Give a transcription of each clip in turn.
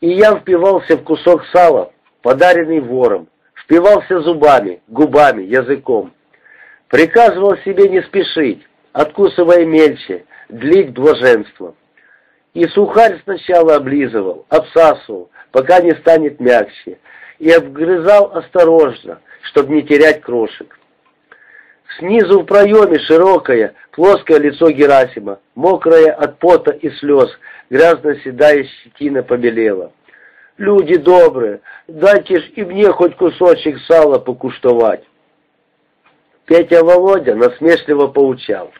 И я впивался в кусок сала, подаренный вором, впивался зубами, губами, языком. Приказывал себе не спешить, откусывая мельче, длить блаженство. И сухарь сначала облизывал, обсасывал, пока не станет мягче, и обгрызал осторожно, чтобы не терять крошек. Снизу в проеме широкое, плоское лицо Герасима, мокрое от пота и слез, грязно-седая щетина побелела. «Люди добрые, дайте ж и мне хоть кусочек сала покуштовать». Петя Володя насмешливо поучал.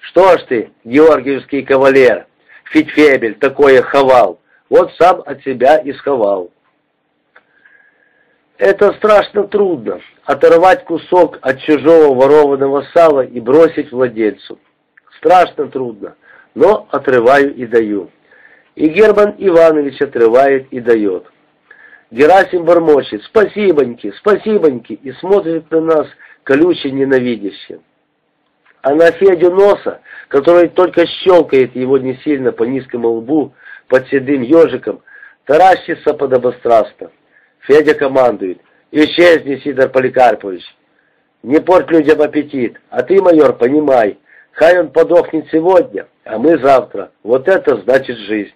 «Что ж ты, георгиевский кавалер, Фитфебель такое ховал, вот сам от себя и сховал». Это страшно трудно, оторвать кусок от чужого ворованного сала и бросить владельцу. Страшно трудно, но отрываю и даю. И Герман Иванович отрывает и дает. Герасим бормочет «Спасибоньки, спасибоньки!» и смотрит на нас колюче ненавидяще. А на Федю Носа, который только щелкает его не сильно по низкому лбу под седым ежиком, таращится подобострастно. Федя командует. «Исчезни, Сидор Поликарпович! Не порть людям аппетит, а ты, майор, понимай, хай он подохнет сегодня, а мы завтра. Вот это значит жизнь!»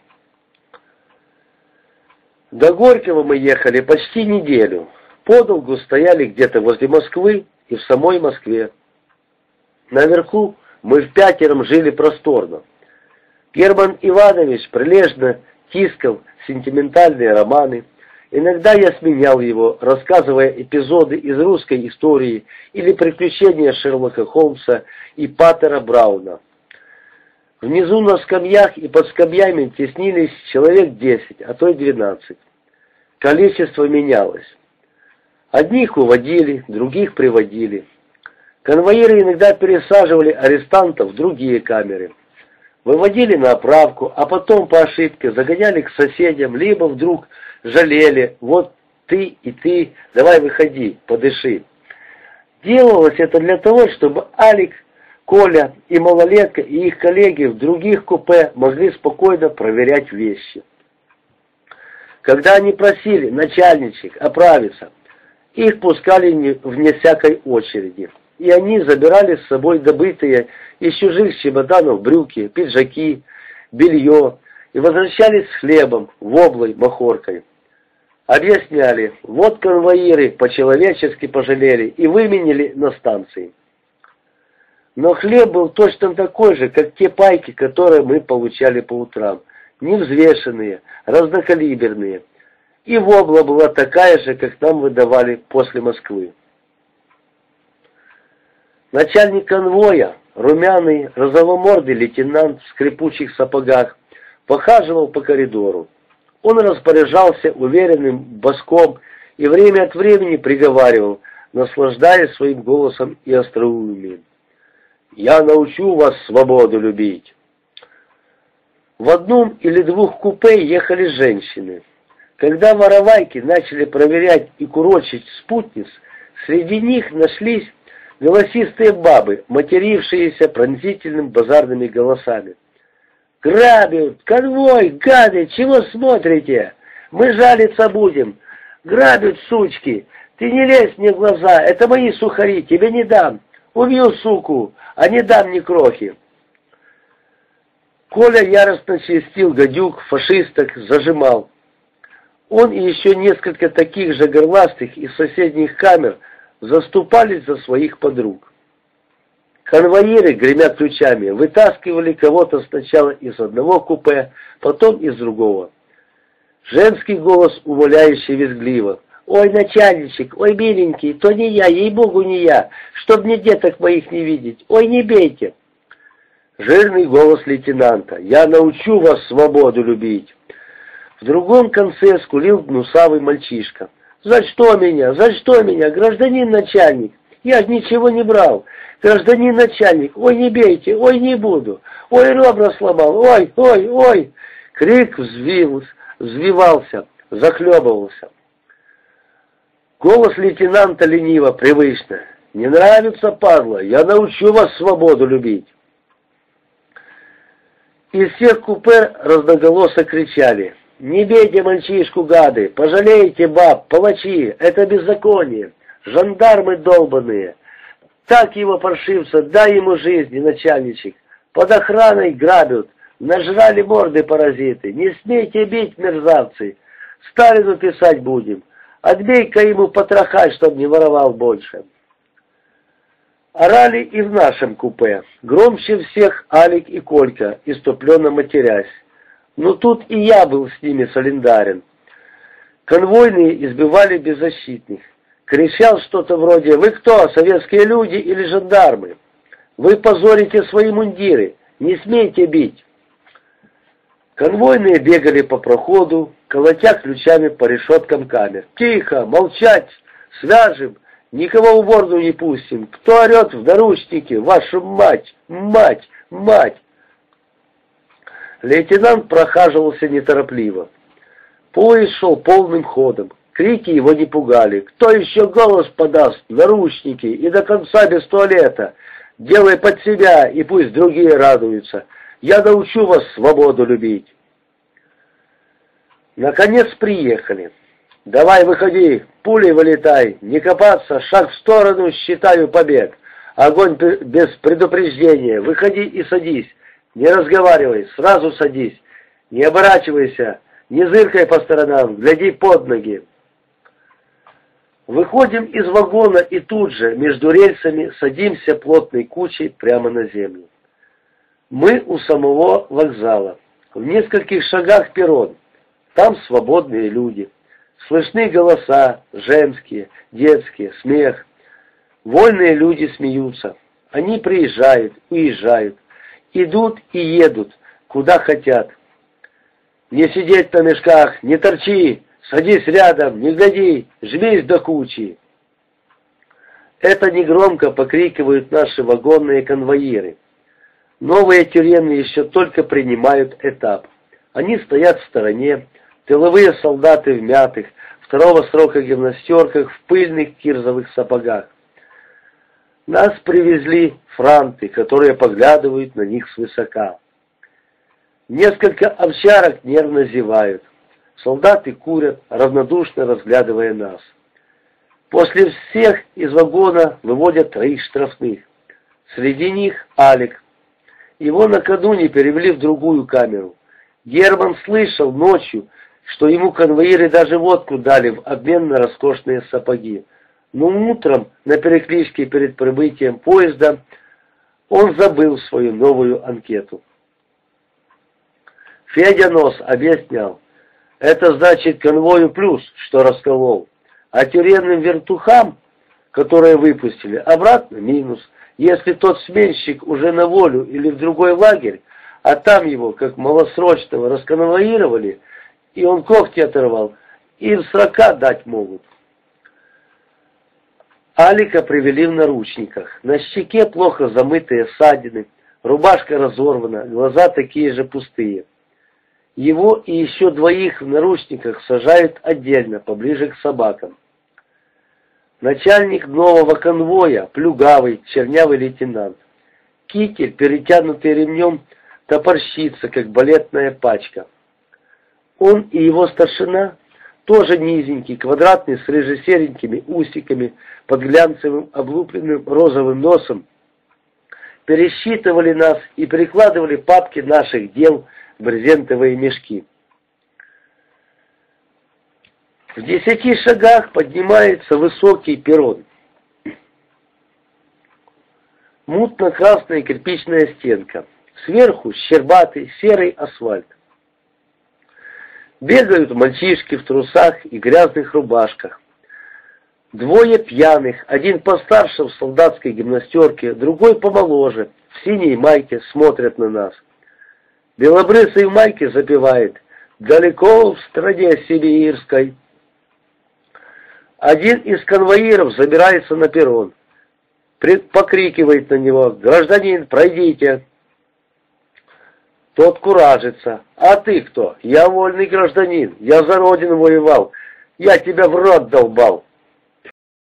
До Горького мы ехали почти неделю. Подолгу стояли где-то возле Москвы и в самой Москве. Наверху мы в пятером жили просторно. Герман Иванович прилежно тискал сентиментальные романы, Иногда я сменял его, рассказывая эпизоды из русской истории или приключения Шерлока Холмса и Паттера Брауна. Внизу на скамьях и под скамьями теснились человек десять, а то и двенадцать. Количество менялось. Одних уводили, других приводили. Конвоиры иногда пересаживали арестантов в другие камеры. Выводили на оправку, а потом по ошибке загоняли к соседям, либо вдруг жалели, вот ты и ты, давай выходи, подыши. Делалось это для того, чтобы Алик, Коля и малолетка и их коллеги в других купе могли спокойно проверять вещи. Когда они просили начальничек оправиться, их пускали вне всякой очереди, и они забирали с собой добытые из чужих чемоданов брюки, пиджаки, белье и возвращались с хлебом, воблой, махоркой. Объясняли, вот конвоиры по-человечески пожалели и выменили на станции. Но хлеб был точно такой же, как те пайки, которые мы получали по утрам. Невзвешенные, разнокалиберные. И вобла была такая же, как нам выдавали после Москвы. Начальник конвоя, румяный, розовомордый лейтенант в скрипучих сапогах, похаживал по коридору. Он распоряжался уверенным боском и время от времени приговаривал, наслаждаясь своим голосом и остроумием. «Я научу вас свободу любить». В одном или двух купе ехали женщины. Когда воровайки начали проверять и курочить спутниц, среди них нашлись голосистые бабы, матерившиеся пронзительным базарными голосами. Грабят! Конвой! Гады! Чего смотрите? Мы жалиться будем! Грабят, сучки! Ты не лезь мне в глаза! Это мои сухари! Тебе не дам! Убью, суку! А не дам ни крохи!» Коля яростно чистил гадюк, фашисток, зажимал. Он и еще несколько таких же горластых из соседних камер заступались за своих подруг. Конвоиры, гремя ключами, вытаскивали кого-то сначала из одного купе, потом из другого. Женский голос, умоляющий визгливо. «Ой, начальничек, ой, миленький, то не я, ей-богу, не я, чтоб мне деток моих не видеть, ой, не бейте!» Жирный голос лейтенанта. «Я научу вас свободу любить!» В другом конце скулил гнусавый мальчишка. «За что меня? За что меня, гражданин начальник? Я ничего не брал. Гражданин начальник, ой, не бейте, ой, не буду. Ой, ребра сломал, ой, ой, ой. Крик взвился, взвивался, захлебывался. Голос лейтенанта лениво, привычно. «Не нравится, падла, я научу вас свободу любить». Из всех купе разноголосо кричали. Не бейте мальчишку, гады! Пожалейте баб, палачи! Это беззаконие! Жандармы долбанные! Так его паршивца, дай ему жизни, начальничек! Под охраной грабят! Нажрали морды паразиты! Не смейте бить, мерзавцы! Сталину писать будем! Отбей-ка ему потроха, чтоб не воровал больше!» Орали и в нашем купе. Громче всех Алик и Колька, иступленно матерясь. Но тут и я был с ними солидарен. Конвойные избивали беззащитных. Кричал что-то вроде «Вы кто, советские люди или жандармы? Вы позорите свои мундиры, не смейте бить!» Конвойные бегали по проходу, колотя ключами по решеткам камер. «Тихо! Молчать! Свяжем! Никого в уборную не пустим. Кто орет в наручнике? Вашу мать! Мать! Мать!» Лейтенант прохаживался неторопливо. Поезд шел полным ходом. Крики его не пугали. Кто еще голос подаст? Наручники и до конца без туалета. Делай под себя, и пусть другие радуются. Я научу вас свободу любить. Наконец приехали. Давай выходи, пулей вылетай, не копаться, шаг в сторону, считаю побег. Огонь без предупреждения, выходи и садись. Не разговаривай, сразу садись. Не оборачивайся, не зыркай по сторонам, гляди под ноги. Выходим из вагона и тут же, между рельсами, садимся плотной кучей прямо на землю. Мы у самого вокзала. В нескольких шагах перрон. Там свободные люди. Слышны голоса, женские, детские, смех. Вольные люди смеются. Они приезжают, уезжают, идут и едут, куда хотят. Не сидеть на мешках, не торчи, садись рядом, не гляди, жмись до кучи. Это негромко покрикивают наши вагонные конвоиры. Новые тюремные еще только принимают этап. Они стоят в стороне, Тыловые солдаты в мятых, второго срока гимнастерках, в пыльных кирзовых сапогах. Нас привезли франты, которые поглядывают на них свысока. Несколько овчарок нервно зевают. Солдаты курят, равнодушно разглядывая нас. После всех из вагона выводят троих штрафных. Среди них Алик. Его накануне перевели в другую камеру. Герман слышал ночью, что ему конвоиры даже водку дали в обмен на роскошные сапоги. Но утром на перекличке перед прибытием поезда он забыл свою новую анкету. Федя Нос объяснял, это значит конвою плюс, что расколол, а тюремным вертухам, которые выпустили, обратно минус. Если тот сменщик уже на волю или в другой лагерь, а там его, как малосрочного, расконвоировали – и он когти оторвал, им срока дать могут. Алика привели в наручниках. На щеке плохо замытые ссадины, рубашка разорвана, глаза такие же пустые. Его и еще двоих в наручниках сажают отдельно, поближе к собакам. Начальник нового конвоя, плюгавый, чернявый лейтенант. Китель, перетянутый ремнем, топорщится, как балетная пачка. Он и его старшина, тоже низенький, квадратный, с рыжесеренькими усиками, под глянцевым облупленным розовым носом, пересчитывали нас и перекладывали папки наших дел в брезентовые мешки. В десяти шагах поднимается высокий перрон. Мутно-красная кирпичная стенка. Сверху щербатый серый асфальт. Бегают мальчишки в трусах и грязных рубашках. Двое пьяных, один постарше в солдатской гимнастерке, другой помоложе, в синей майке, смотрят на нас. Белобрысый в майке запевает «Далеко в стране сибирской». Один из конвоиров забирается на перрон, покрикивает на него «Гражданин, пройдите!» Тот куражится. А ты кто? Я вольный гражданин. Я за родину воевал. Я тебя в рот долбал.